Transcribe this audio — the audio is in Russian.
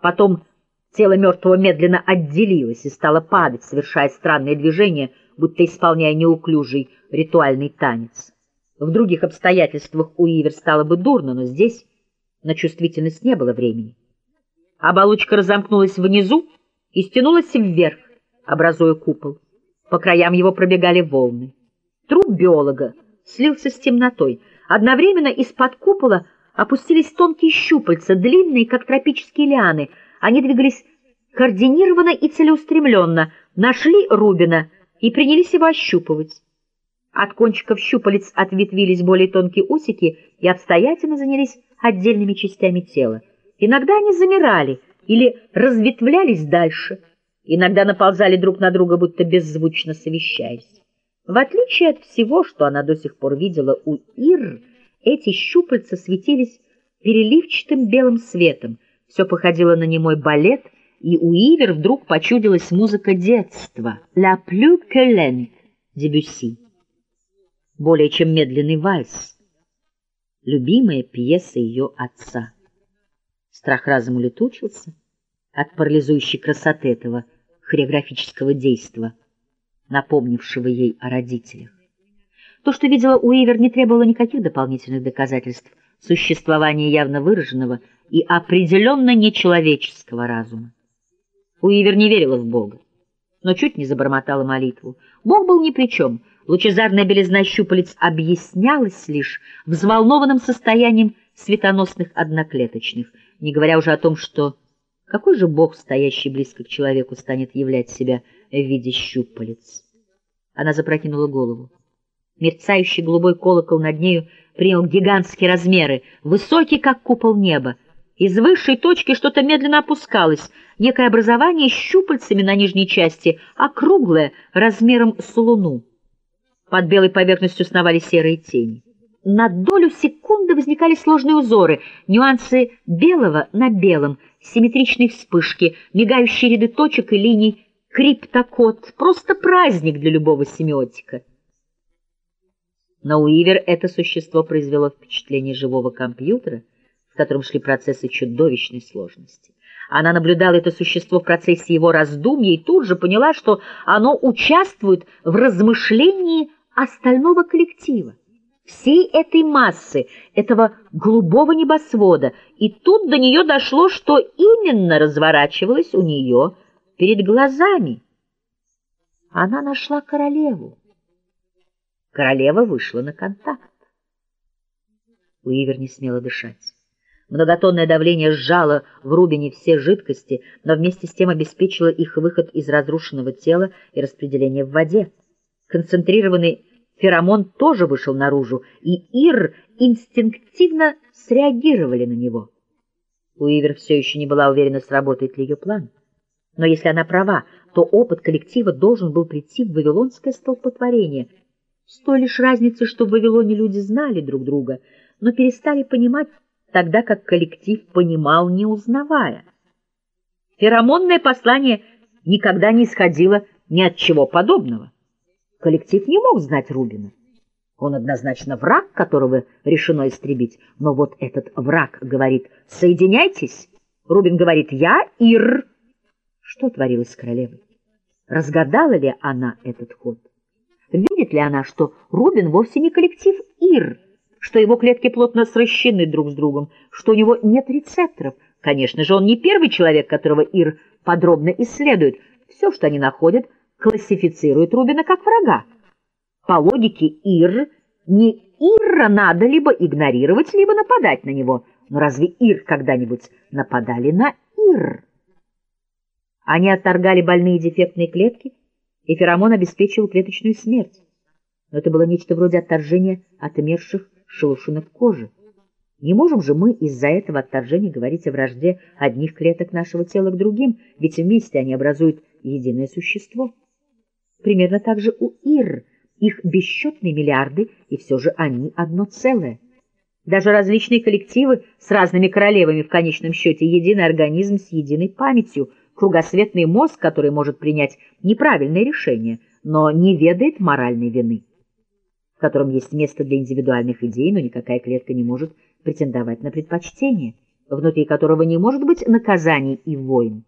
Потом тело мертвого медленно отделилось и стало падать, совершая странные движения, будто исполняя неуклюжий ритуальный танец. В других обстоятельствах у Ивер стало бы дурно, но здесь на чувствительность не было времени. Оболочка разомкнулась внизу и стянулась вверх, образуя купол. По краям его пробегали волны. Труп биолога слился с темнотой. Одновременно из-под купола опустились тонкие щупальца, длинные, как тропические лианы. Они двигались координированно и целеустремленно, нашли Рубина и принялись его ощупывать. От кончиков щупалец ответвились более тонкие усики и обстоятельно занялись отдельными частями тела. Иногда они замирали или разветвлялись дальше, иногда наползали друг на друга, будто беззвучно совещаясь. В отличие от всего, что она до сих пор видела у Ир, эти щупальца светились переливчатым белым светом, все походило на немой балет, и у Ивер вдруг почудилась музыка детства «La plus que lente» Дебюсси, более чем медленный вальс, любимая пьеса ее отца. Страх разом улетучился от парализующей красоты этого хореографического действа, напомнившего ей о родителях. То, что видела Уивер, не требовало никаких дополнительных доказательств существования явно выраженного и определенно нечеловеческого разума. Уивер не верила в Бога, но чуть не забормотала молитву. Бог был ни при чем. Лучезарная белизна щупалец объяснялась лишь взволнованным состоянием светоносных одноклеточных, не говоря уже о том, что какой же Бог, стоящий близко к человеку, станет являть себя в виде щупалец? Она запрокинула голову. Мерцающий голубой колокол над нею принял гигантские размеры, высокий, как купол неба. Из высшей точки что-то медленно опускалось, некое образование с щупальцами на нижней части, округлое, размером с луну. Под белой поверхностью сновали серые тени. На долю секунды возникали сложные узоры, нюансы белого на белом, симметричные вспышки, мигающие ряды точек и линий, криптокод, просто праздник для любого семиотика. На Уивер это существо произвело впечатление живого компьютера, в котором шли процессы чудовищной сложности. Она наблюдала это существо в процессе его раздумья и тут же поняла, что оно участвует в размышлении остального коллектива, всей этой массы, этого голубого небосвода, и тут до нее дошло, что именно разворачивалось у нее перед глазами. Она нашла королеву. Королева вышла на контакт. Уивер не смела дышать. Многотонное давление сжало в Рубине все жидкости, но вместе с тем обеспечило их выход из разрушенного тела и распределение в воде. Концентрированный феромон тоже вышел наружу, и Ир инстинктивно среагировали на него. Уивер все еще не была уверена, сработает ли ее план. Но если она права, то опыт коллектива должен был прийти в вавилонское столпотворение — с той лишь разницей, что в Вавилоне люди знали друг друга, но перестали понимать, тогда как коллектив понимал, не узнавая. Феромонное послание никогда не исходило ни от чего подобного. Коллектив не мог знать Рубина. Он однозначно враг, которого решено истребить. Но вот этот враг говорит «Соединяйтесь». Рубин говорит «Я Ир». Что творилось с королевой? Разгадала ли она этот ход? Видит ли она, что Рубин вовсе не коллектив Ир, что его клетки плотно сращены друг с другом, что у него нет рецепторов? Конечно же, он не первый человек, которого Ир подробно исследует. Все, что они находят, классифицирует Рубина как врага. По логике Ир, не Ирра надо либо игнорировать, либо нападать на него. Но разве Ир когда-нибудь нападали на Ир? Они отторгали больные дефектные клетки, и феромон обеспечивал клеточную смерть. Но это было нечто вроде отторжения отмерших шелушинок кожи. Не можем же мы из-за этого отторжения говорить о вражде одних клеток нашего тела к другим, ведь вместе они образуют единое существо. Примерно так же у Ир, их бесчетные миллиарды, и все же они одно целое. Даже различные коллективы с разными королевами в конечном счете единый организм с единой памятью, кругосветный мозг, который может принять неправильное решение, но не ведает моральной вины, в котором есть место для индивидуальных идей, но никакая клетка не может претендовать на предпочтение. внутри которого не может быть наказаний и войн,